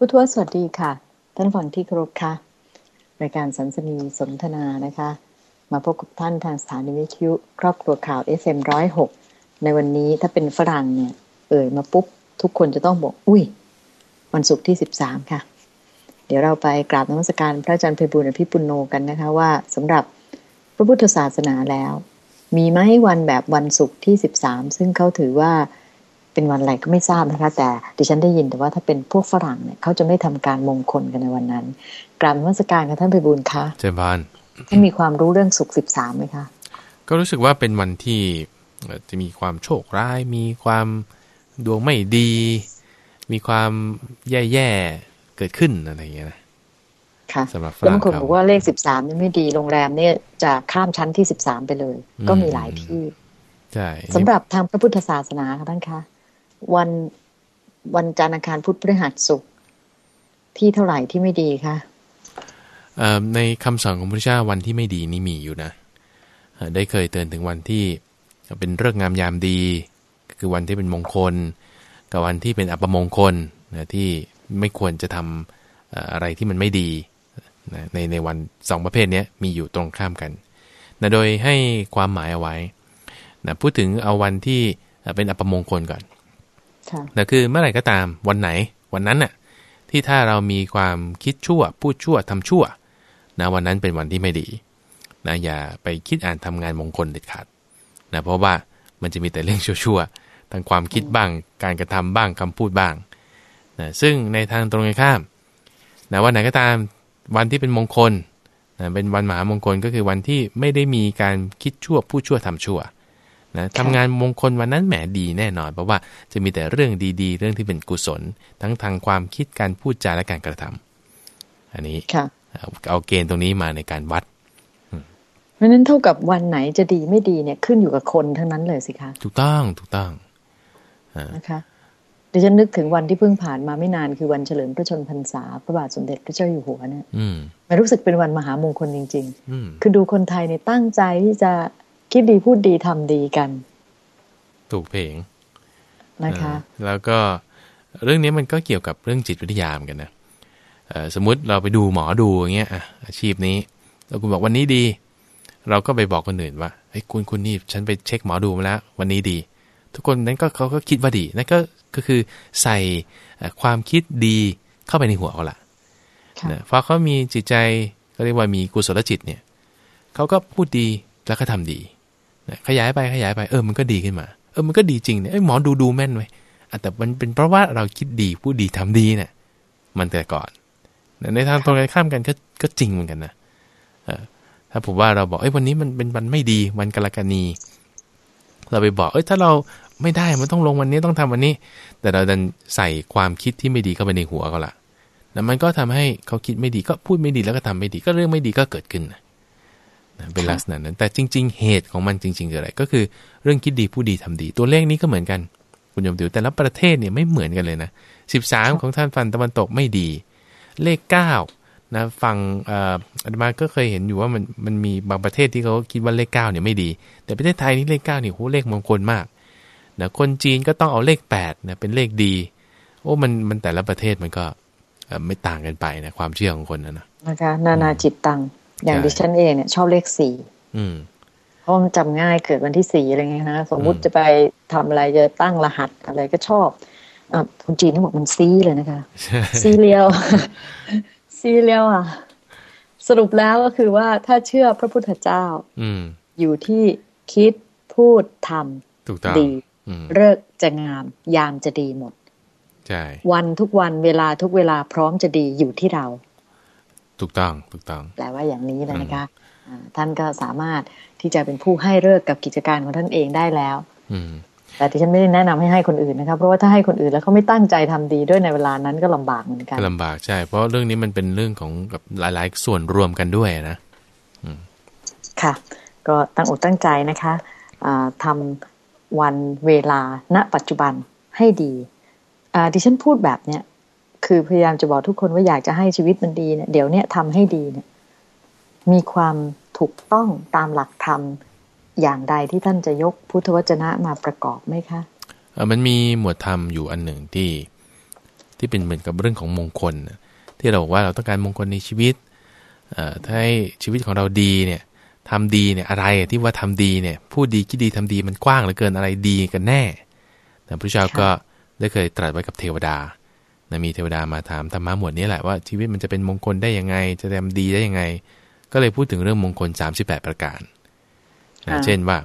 พุทธวสวัสดีค่ะ ท่านฟังที่เคารพค่ะ รายการสันสนีสนทนานะคะ มาพบกับท่านทางสถานีวิทยุครอบครัวข่าว FM106 ในวันนี้ถ้าเป็นฝรั่งเนี่ย เอ่ยมาปุ๊บ ทุกคนจะต้องบอก อุ้ย วันศุกร์ที่ 13 ค่ะ เดี๋ยวเราไปกราบนมัสการพระอาจารย์เพบุญอภิปุโนกันนะคะว่าสำหรับพระพุทธศาสนาแล้ว มีไหมวันแบบวันศุกร์ที่ 13 ซึ่งเขาถือว่า เป็นวันอะไรก็ไม่ทราบนะคะ แต่ดิฉันได้ยินแต่ว่าถ้าเป็นพวกฝรั่งเนี่ยเขาจะไม่ทำการมงคลกันในวันนั้น กราบนมัสการค่ะท่านเพบุญคะเจริญพรท่านมีความรู้เรื่องศุกร์สิบสามไหมคะก็รู้สึกว่าเป็นวันที่เอ่อจะมีความโชคร้าย มีความดวงไม่ดี มีความแย่ๆเกิดขึ้นอะไรอย่างเงี้ยนะค่ะสำหรับฝแล้วรั่งบางคนเขาบอกว่าเลขสิบสามนี่ไม่ดีโรงแรมเนี่ยจะข้ามชั้นที่สิบสามไปเลยอืมก็มีหลายที่ใช่สำหรับทางพระพุทธศาสนาค่ะท่านคะ วันวันจันทร์อังคารพุธพฤหัสศุกร์ที่เท่าไหร่ที่ไม่ดีคะในคำสอนของพระเจ้าวันที่ไม่ดีนี่มีอยู่นะได้เคยเตือนถึงวันที่เป็นเรื่องงามยามดี คือวันที่เป็นมงคล กับวันที่เป็นอัปมงคลนะที่ไม่ควรจะทำเอ่ออะไรที่มันไม่ดีนะในในวันสองประเภทนี้มีอยู่ตรงข้ามกันนะโดยให้ความหมายเอาไว้นะพูดถึงเอาวันที่เอ่อเป็นอัปมงคลก่อน ค่ะคือเมื่อไหร่ก็ตามวันไหนวันนั้นน่ะที่ถ้าเรามีความคิดชั่ว พูดชั่วทำชั่วนะวันนั้นเป็นวันที่ไม่ดีนะอย่าไปคิดอ่านทำงานมงคลเด็ดขาดนะเพราะว่ามันจะมีแต่เรื่องชั่วๆทั้งความคิดบ้าง การกระทำบ้างคำพูดบ้างนะซึ่งในทางตรงกันข้ามนะวันไหนก็ตามวันที่เป็นมงคลนะเป็นวันมหามงคลก็คือวันที่ไม่ได้มีการคิดชั่วพูดชั่วทำชั่ว นะทำงานมงคลวันนั้นแหมดีแน่นอน เพราะว่าจะมีแต่เรื่องดีๆ เรื่องที่เป็นกุศล ทั้งทางความคิดการพูดจาและการกระทำอันนี้ค่ะเอาเอาเกณฑ์ตรงนี้มาในการวัดเพราะฉะนั้นเท่ากับวันไหนจะดีไม่ดีเนี่ยขึ้นอยู่กับคนทั้งนั้นเลยสิคะถูกต้องถูกต้องนะคะดิฉันนึกถึงวันที่เพิ่งผ่านมาไม่นานคือวันเฉลิมพระชนมพรรษาพระบาทสมเด็จพระเจ้าอยู่หัวเนี่ยอืมมันรู้สึกเป็นวันมหามงคลจริงอืมๆคือดูคนไทยเนี่ยตั้งใจที่จะ คิดดีพูดดีทำดีกัน ถูกเพลงนะคะอ่าแล้วก็เรื่องนี้มันก็เกี่ยวกับเรื่องจิตวิทยาเหมือนกันนะเอ่อสมมุติเราไปดูหมอดูอย่างเงี้ยอะอาชีพนี้ แล้วคุณบอกวันนี้ดี เราก็ไปบอกคนอื่นว่าเฮ้ยคุณคุณนี่ฉันไปเช็คหมอดูมาแล้ว วันนี้ดี ทุกคนนั้นก็เขาก็คิดว่าดีนั่นก็ก็คือใส่เอ่อความคิดดีเข้าไปในหัวเขาละค่ะนะพอเขามีจิตใจเขาเรียกว่ามีกุศลจิตเนี่ยเขาก็พูดดีแล้วก็ทำดีนะ ขยายไปขยายไปเออมันก็ดีขึ้นมา เออมันก็ดีจริงเนี่ยเอ้ยหมอดูดูแม่นไว้ยอะแต่มันเป็นเพราะว่าเราคิดดีพูดดีทำดีเนี่ยมันแต่ก่อนนะในทางตรงกันข้ามกันก็ก็จริงเหมือนกันนะเออถ้าผมว่าเราบอกเอ้ยวันนี้มันเป็นวันไม่ดีวันกรกฎนีเราไปบอกเอ้ยถ้าเราไม่ได้มันต้องลงวันนี้ต้องทำวันนี้ แต่เราดันใส่ความคิดที่ไม่ดีเข้าไปในหัวเขาละแล้วมันก็ทำให้เขาคิดไม่ดีก็พูดไม่ดีแล้วก็ทำไม่ดีก็เรื่องไม่ดีก็เกิดขึ้นนะนะ เป็นลักษณะนั้น แต่จริง ๆ เหตุของมันจริงๆคืออะไรก็คือเรื่องคิดดีพูดดีทำดี ตัวเลขนี้ก็เหมือนกัน คุณยมติวแต่ละประเทศเนี่ยไม่เหมือนกันเลยนะสิบสามของท่านฟันตะวันตกไม่ดี เลขเก้านะฝั่งเอ่ออาตมาก็เคยเห็นอยู่ว่ามันมันมีบางประเทศที่เขาคิดว่าเลขเก้าเนี่ยไม่ดี แต่ประเทศไทยนี่เลขเก้าเนี่ยโหเลขมงคลมากนะคนจีนก็ต้องเอาเลขแปดนะเป็นเลขดี โอ้มันมันแต่ละประเทศมันก็เอ่อแตกต่างกันไปนะความเชื่อของคนนะนะนะคะนานาจิตตัง อย่างใช่ดิฉันเองเนี่ยชอบเลขสี่อืมเพราะมันจำง่ายเกิดวันที่สี่อะไรเงี้ยนะสมมุติอืมจะไปทำอะไรจะตั้งรหัสอะไรก็ชอบอะคนจีนเขาบอกมันซี้เลยนะคะ serious serious อะ สรุปแล้วก็คือว่าถ้าเชื่อพระพุทธเจ้า อืมอยู่ที่คิดพูดทถูกต้องำดีอืมเลิกษ์จะงาม ยามจะดีหมดใช่วันทุกวันเวลาทุกเวลาพร้อมจะดีอยู่ที่เรา ถูกต้องถูกต้องแปลว่าอย่างนี้เลยนะคะอ่าท่านก็สามารถที่จะเป็นผู้ให้เลิกษ์กับกิจการของท่านเองได้แล้ว อืมแต่ที่ฉันไม่ได้แนะนำให้ให้คนอื่นนะครับเพราะว่าถ้าให้คนอื่นแล้วเขาไม่ตั้งใจทำดีด้วยในเวลานั้นก็ลำบากเหมือนกันก็ลำบากใช่ เพราะเรื่องนี้มันเป็นเรื่องของกับหลาย ๆ ส่วนรวมกันด้วยนะค่ะ ก็ตั้งอกตั้งใจนะคะอ่าทำวันเวลาณปัจจุบันให้ดีอ่าดิฉันพูดแบบเนี้ย คือพยายามจะบอกทุกคนว่าอยากจะให้ชีวิตมันดีเนี่ยเดี๋ยวเนี้ยทำให้ดีเนี่ย มีความถูกต้องตามหลักธรรมอย่างใดที่ท่านจะยกพุทธวจนะมาประกอบไหมคะเออมันมีหมวดธรรมอยู่อันหนึ่งที่ ที่เป็นเหมือนกับเรื่องของมงคล ที่เราบอกว่าเราต้องการมงคลในชีวิตถ้าให้ชีวิตของเราดีเนี่ยทำดีเนี่ยอะไรที่ว่าทำดีเนี่ยพูดดีคิดดีทำดีมันกว้างเหลือเกินอะไรดีกันแน่แต่พระเจ้าก็ได้เคยตรัสไว้กับเทวดา นะมีเทวดามาถามธรรมะหมวดนี้แหละว่าชีวิตมันจะเป็นมงคลได้ยังไง จะทำดีได้ยังไง ก็เลยพูดถึงเรื่องมงคล 38 ประการนะเช่นว่า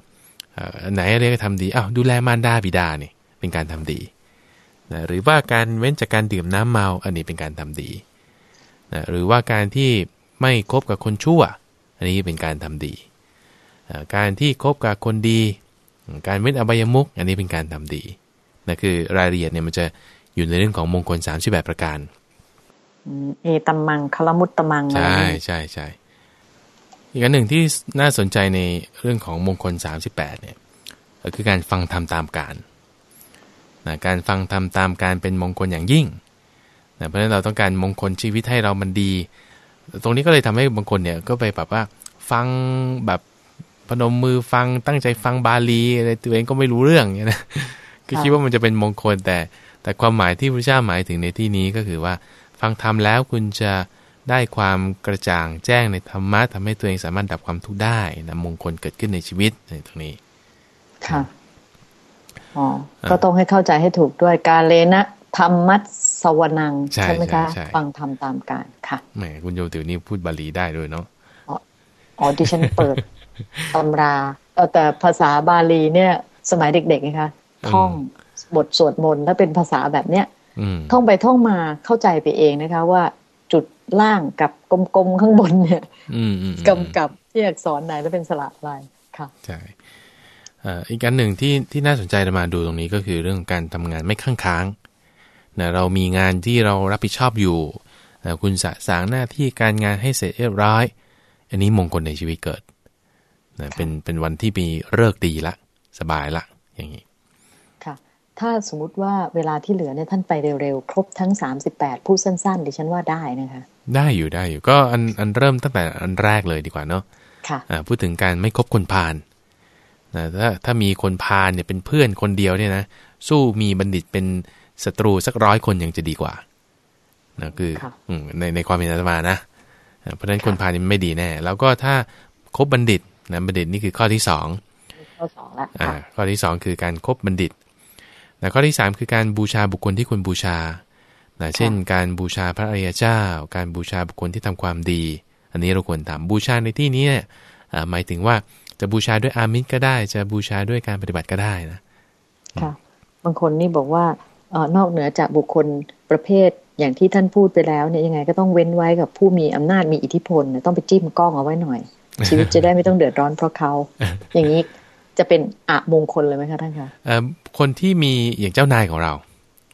ไหนเรียกทำดีอ้าวดูแลมารดาบิดาเนี่ยเป็นการทำดีนะหรือว่าการเว้นจากการดื่มน้ำเมาอันนี้เป็นการทำดีนะหรือว่าการที่ไม่คบกับคนชั่ว อันนี้เป็นการทำดีการที่คบกับคนดี การเว้นอบายมุกอันนี้เป็นการทำดีนะคือรายละเอียดเนี่ยมันจะ อยู่ในเรื่องของมงคล38ประการเอตัมมังคลมุตตมังใช่ใช่ใช่อีกอันหนึ่งที่น่าสนใจในเรื่องของมงคล38เนี่ยก็คือการฟังธรรมตามการนะการฟังธรรมตามการเป็นมงคลอย่างยิ่งนะเพราะฉะนั้นเราต้องการมงคลชีวิตให้เรามันดี ตรงนี้ก็เลยทำให้บางคนเนี่ยก็ไปแบบว่าฟังแบบพนมมือฟังตั้งใจฟังบาลีอะไรตัวเองก็ไม่รู้เรื่องเนี่ยนะก็คิดว่ามันจะเป็นมงคลแต่ แต่ความหมายที่พระเจ้าหมายถึงในที่นี้ก็คือว่า ฟังธรรมแล้วคุณจะได้ความกระจ่างแจ้งในธรรมะทำให้ตัวเองสามารถดับความทุกข์ได้นะมงคลเกิดขึ้นในชีวิตในตรงนี้ ค่ะอ๋อก็ต้องให้เข้าใจให้ถูกด้วยการเลนะธรรมัสวนัง ใช่ไหมคะฟังธรรมตามการค่ะแหมคุณโยมติวนี่พูดบาลีได้ด้วยเนาะอ๋อดิฉันเปิดตำราแต่ภาษาบาลีเนี่ย สมัยเด็กๆนะคะท่อง บทสวดมนต์ถ้าเป็นภาษาแบบเนี้ยท่องไปท่องมาเข้าใจไปเองนะคะ ว่าจุดล่างกับกลมๆข้างบนเนี่ยกำกับที่อักษรไหนแล้วเป็นสระลายค่ะใช่อีกอันหนึ่งที่ที่น่าสนใจจะมาดูตรงนี้ก็คือเรื่องการทำงานไม่ข้างค้างนะเรามีงานที่เรารับผิดชอบอยู่นะคุณสะสางหน้าที่การงานให้เสร็จเรียบร้อย อันนี้มงคลในชีวิตเกิดนะเป็นเป็นวันที่มีเลิกดีละ สบายละอย่างนี้ ถ้าสมมุติว่าเวลาที่เหลือเนี่ยท่านไปเร็วๆ ครบทั้งสามสิบแปดผู้สั้นๆ ดิฉันว่าได้นะคะ ได้อยู่ได้อยู่ก็อันอันเริ่มตั้งแต่อันแรกเลยดีกว่าเนาะค่ะพูดถึงการไม่คบคนพาลนะถ้าถ้ามีคนพาลเนี่ยเป็นเพื่อนคนเดียวเนี่ยนะสู้มีบัณฑิตเป็นศัตรูสักร้อยคนยังจะดีกว่านะคือในในความเป็นอาตมานะเพราะฉะนั้นคนพาลนี่ไม่ดีแน่ แล้วก็ถ้าคบบัณฑิตนะบัณฑิตนี่คือข้อที่สองข้อสองละข้อที่สองคือการครบบัณฑิต นะข้อที่ 3 คือการบูชาบุคคลที่ควรบูชานะเช่น การบูชาพระอริยเจ้า การบูชาบุคคลที่ทำความดี อันนี้เราควรทำบูชาในที่นี้เนี่ยหมายถึงว่าจะบูชาด้วยอามิตรก็ได้ จะบูชาด้วยการปฏิบัติก็ได้นะค่ะบางคนนี่บอกว่าออนอกเหนือจากบุคคลประเภทอย่างที่ท่านพูดไปแล้วเนี่ยยังไงก็ต้องเว้นไว้กับผู้มีอำนาจมีอิทธิพลต้องไปจิ้มกล้องเอาไว้หน่อย ชีวิตจะได้ไม่ต้องเดือดร้อนเพราะเขา อย่างนี้ จะเป็นอะมงคลเลยไหมคะท่านคะคนที่มีอย่างเจ้านายของเรา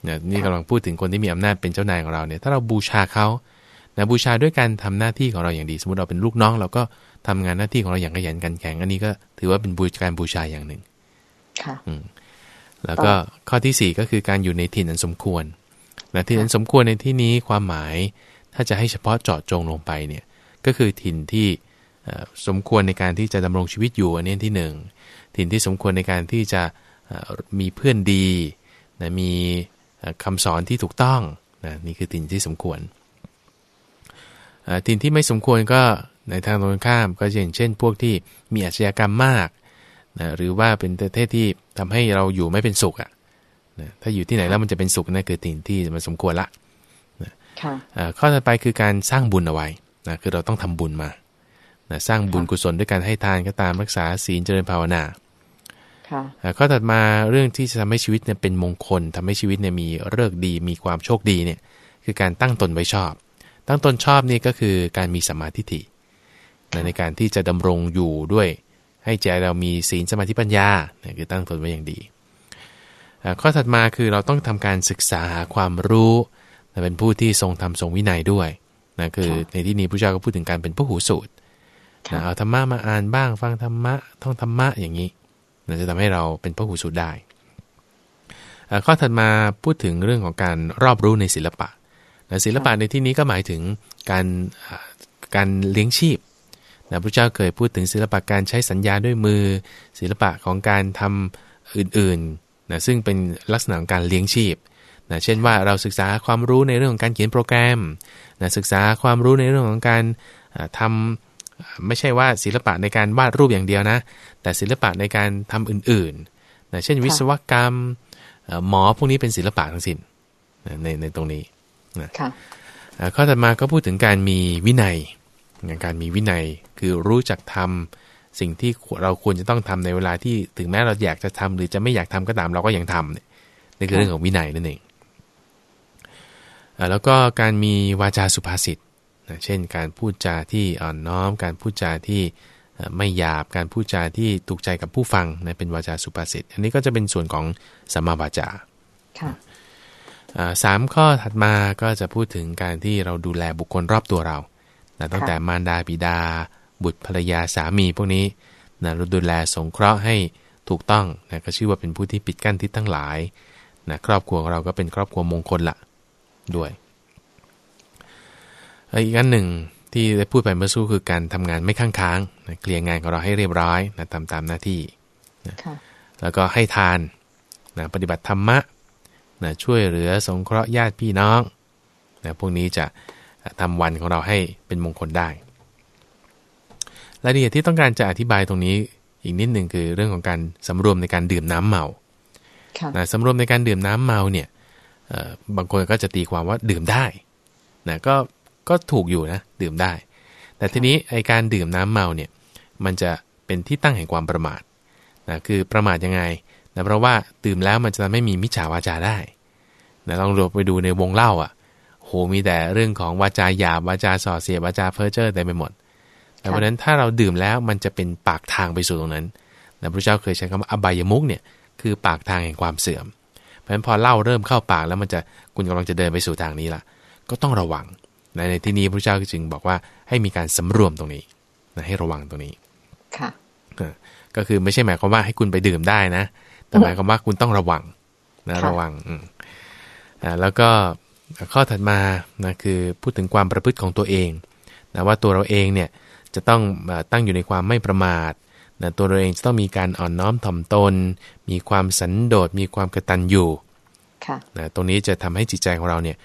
เนี่ยนี่กำลังพูดถึงคนที่มีอำนาจเป็นเจ้านายของเราเนี่ยถ้าเราบูชาเขานะบูชาด้วยการทำหน้าที่ของเราอย่างดี สมมติเราเป็นลูกน้อง เราก็ทำงานหน้าที่ของเราอย่างขยันกันแข็งอันนี้ก็ถือว่าเป็นบูชการบูชาอย่างหนึ่งค่ะอืมแล้วก็ข้อที่สี่ก็คือการอยู่ในถิ่นอันสมควรนะถิ่นอันสมควรในที่นี้ความหมายถ้าจะให้เฉพาะเจาะจงลงไปเนี่ยก็คือถิ่นที่สมควรในการที่จะดำรงชีวิตอยู่อันนี้ที่หนึ่ง ถิ่นที่สมควรในการที่จะมีเพื่อนดีนะมีคำสอนที่ถูกต้องนะนี่คือถิ่นที่สมควรถิ่นที่ไม่สมควรก็ในทางตรงข้ามก็อย่างเช่น พวกที่มีอาชญากรรมมากนะหรือว่าเป็นประเทศที่ทำให้เราอยู่ไม่เป็นสุขอะ่ะนะถ้าอยู่ที่ไหนแล้วมันจะเป็นสุขนั่นคือถิ่นที่มันสมควรละนะข้อถัดไปคือการสร้างบุญเอาไว้นะคือเราต้องทำบุญมานะสร้างบุญกุศลด้วยการให้ทานก็ตามรักษาศีลเจริญภาวนา ข้อถัดมาเรื่องที่จะทำให้ชีวิตเนี่ยเป็นมงคลทำให้ชีวิตเนี่ยมีเลิกดี มีความโชคดีเนี่ยคือการตั้งตนไว้ชอบ ตั้งตนชอบนี่ก็คือการมีสมาธิิในการที่จะดำรงอยู่ด้วย ให้ใจเรามีศีลสมาธิปัญญาเนี่ยคือตั้งตนไว้อย่างดี ข้อถัดมาคือเราต้องทำการศึกษาความรู้เป็นผู้ที่ทรงธรรมทรงวินัยด้วยนะคือในที่นี้พระเจ้าก็พูดถึงการเป็นผู้หูสูตรเอาธรรมะมาอ่านบ้าง ฟังธรรมะท่องธรรมะอย่างนี้ จะทำให้เราเป็นพระหูสูตรได้ข้อถัดมาพูดถึงเรื่องของการรอบรู้ในศิลปะศิลปะในที่นี้ก็หมายถึงการการเลี้ยงชีพนะพระเจ้าเคยพูดถึงศิลปะการใช้สัญญาด้วยมือ ศิลปะของการทำอื่นๆนะซึ่งเป็นลักษณะของการเลี้ยงชีพนะเช่นว่าเราศึกษาความรู้ในเรื่องของการเขียนโปรแกรมนะศึกษาความรู้ในเรื่องของการทำ ไม่ใช่ว่าศิลปะในการวาดรูปอย่างเดียวนะ แต่ศิลปะในการทำอื่นๆนะเช่นวิศวกรรมหมอพวกนี้เป็นศิลปะทั้งสิ้นในในตรงนี้นะข้อถัดมาก็พูดถึงการมีวินัยการมีวินัยคือรู้จักทำสิ่งที่เราควรจะต้องทำในเวลาที่ถึงแม้เราอยากจะทำหรือจะไม่อยากทำก็ตามเราก็ยังทำเนี่ยนี่คือเรื่องของวินัยนั่นเองแล้วก็การมีวาจาสุภาษิต เช่นการพูดจาที่อ่อนน้อม การพูดจาที่ไม่หยาบ การพูดจาที่ถูกใจกับผู้ฟังนะเป็นวาจาสุภาษิต อันนี้ก็จะเป็นส่วนของสัมมาวาจาสามข้อถัดมาก็จะพูดถึงการที่เราดูแลบุคคลรอบตัวเราตั้งแต่มารดาบิดา บุตรภรรยาสามีพวกนี้นะเราดูแลสงเคราะห์ให้ถูกต้องนะก็ชื่อว่าเป็นผู้ที่ปิดกั้นทิศทั้งหลายนะครอบครัวของเราก็เป็นครอบครัวมงคลละด้วย อีกอันหนึ่งที่ได้พูดไปเมื่อสู้คือการทำงานไม่ข้างค้างนะเคลียร์งานของเราให้เรียบร้อยนะตามตามหน้าที่นะแล้วก็ให้ทานนะปฏิบัติธรรมะนะช่วยเหลือสงเคราะห์ญาติพี่น้องนะพวกนี้จะทำวันของเราให้เป็นมงคลได้รายละเอียดที่ต้องการจะอธิบายตรงนี้อีกนิดหนึ่งคือเรื่องของการสำรวมในการดื่มน้ำเมานะสำรวมในการดื่มน้ำเมาเนี่ยบางคนก็จะตีความว่าดื่มได้นะก็ ก็ถูกอยู่นะดื่มได้ แต่ทีนี้ไอการดื่มน้ำเมาเนี่ยมันจะเป็นที่ตั้งแห่งความประมาทนะคือประมาทยังไงนะเพราะว่าดื่มแล้วมันจะทำให้มีมิจฉาวาจาได้นะลองดูไปดูในวงเล่าอะโหมีแต่เรื่องของวาจาหยาบวาจาส่อเสียวาจาเพ้อเจ้อเต็มไปหมดแต่เพราะนั้นถ้าเราดื่มแล้วมันจะเป็นปากทางไปสู่ตรงนั้นนะพระเจ้าเคยใช้คำว่าอบายมุกเนี่ยคือปากทางแห่งความเสื่อม เพราะฉะนั้นพอเล่าเริ่มเข้าปากแล้วมันจะคุณกำลังจะเดินไปสู่ทางนี้ละก็ต้องระวัง ในในที่นี้พระเจ้าจึงบอกว่าให้มีการสำรวมตรงนี้นะให้ระวังตรงนี้ค่ะก็คือไม่ใช่หมายความว่าให้คุณไปดื่มได้นะ แต่หมายความว่าคุณต้องระวังนะระวังอืมอ่าแล้วก็ข้อถัดมานะคือพูดถึงความประพฤติของตัวเองนะว่าตัวเราเองเนี่ยจะต้องตั้งอยู่ในความไม่ประมาทนะตัวเราเองจะต้องมีการอ่อนน้อมถ่อมตน มีความสันโดษมีความกระตันอยู่นะตรงนี้จะทำให้จิตใจของเราเนี่ย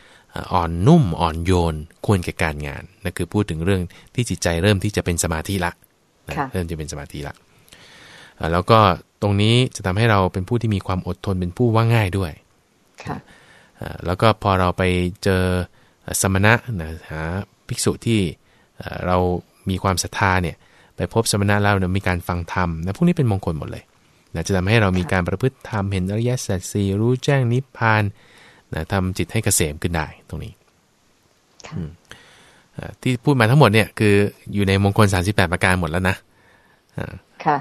อ่อนนุ่มอ่อนโยนควรแก่การงานนั่นคือพูดถึงเรื่องที่จิตใจเริ่มที่จะเป็นสมาธิละนะเริ่มจะเป็นสมาธิละแล้วก็ตรงนี้จะทำให้เราเป็นผู้ที่มีความอดทนเป็นผู้ว่าง่ายด้วยแล้วก็พอเราไปเจอสมณะนะหาภิกษุที่เรามีความศรัทธาเนี่ยไปพบสมณะแล้วเนี่ยมีการฟังธรรมนะพวกนี้เป็นมงคลหมดเลยนะจะทำให้เรามีการประพฤติธรรมเห็นอริยสัจสี่รู้แจ้งนิพพาน นะทำจิตให้เกษมขึ้นได้ตรงนี้ที่พูดมาทั้งหมดเนี่ยคืออยู่ในมงคล38ประการหมดแล้วนะค่ะ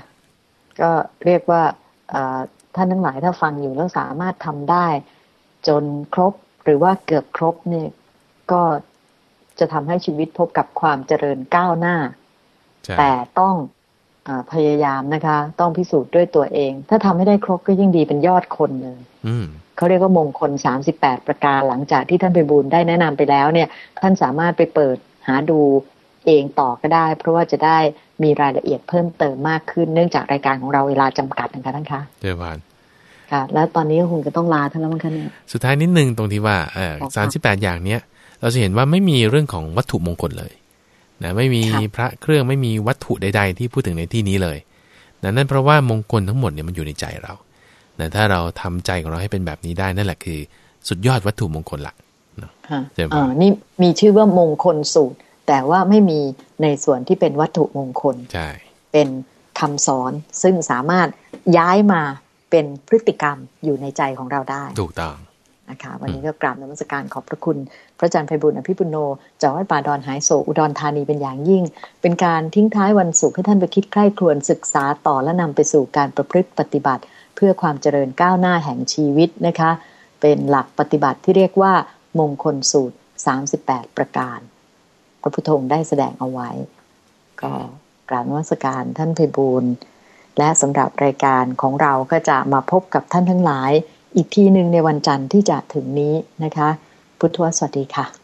ก็เรียกว่าท่านทั้งหลายถ้าฟังอยู่แล้วสามารถทำได้ จนครบหรือว่าเกือบครบเนี่ยก็จะทำให้ชีวิตพบกับความเจริญก้าวหน้า แต่ต้องอพยายามนะคะ ต้องพิสูจน์ด้วยตัวเอง ถ้าทำให้ได้ครบก็ยิ่งดีเป็นยอดคนเลย เขาเรียกว่ามงคลสามสิบแปดประการหลังจากที่ท่านไปบูลได้แนะนำไปแล้วเนี่ย ท่านสามารถไปเปิดหาดูเองต่อก็ได้ เพราะว่าจะได้มีรายละเอียดเพิ่มเติมมากขึ้นเนื่องจากรายการของเราเวลาจำกัดนะคะท่านคะเดี๋ยวผ่านค่ะ แล้วตอนนี้คงจะต้องลาท่านแล้วมั้งคะเนี่ยสุดท้ายนิดนึงตรงที่ว่าเออสามสิบแปดอย่างเนี้ยเราจะเห็นว่าไม่มีเรื่องของวัตถุมงคลเลยนะไม่มีพระเครื่องไม่มีวัตถุใด ๆ ที่พูดถึงในที่นี้เลยนะนั่นเพราะว่ามงคลทั้งหมดเนี่ยมันอยู่ในใจเรา นะถ้าเราทำใจของเราให้เป็นแบบนี้ได้นั่นแหละคือ สุดยอดวัตถุมงคลหลักอ่านี่มีชื่อว่ามงคลสูตร แต่ว่าไม่มีในส่วนที่เป็นวัตถุมงคลใช่เป็นคำสอนซึ่งสามารถย้ายมาเป็นพฤติกรรมอยู่ในใจของเราได้ ถูกต้องนะคะวันนี้ก็กราบนมัสการขอบพระคุณ พระอาจารย์ไพบุญอภิปุโนจากวัดป่าดอนหายโศอุดรธานีเป็นอย่างยิ่ง เป็นการทิ้งท้ายวันศุกร์ให้ท่านไปคิดใคร่ครวญศึกษาต่อและนำไปสู่การประพฤติปฏิบัติ เพื่อความเจริญก้าวหน้าแห่งชีวิตนะคะ เป็นหลักปฏิบัติที่เรียกว่า มงคลสูตร 38 ประการ พระพุทธองค์ได้แสดงเอาไว้ ก็กราบนมัสการท่านไพบุญและสำหรับรายการของเราก็จะมาพบกับท่านทั้งหลาย อีกทีหนึ่งในวันจันทร์ที่จะถึงนี้นะคะ พุทธวสวัสดีค่ะ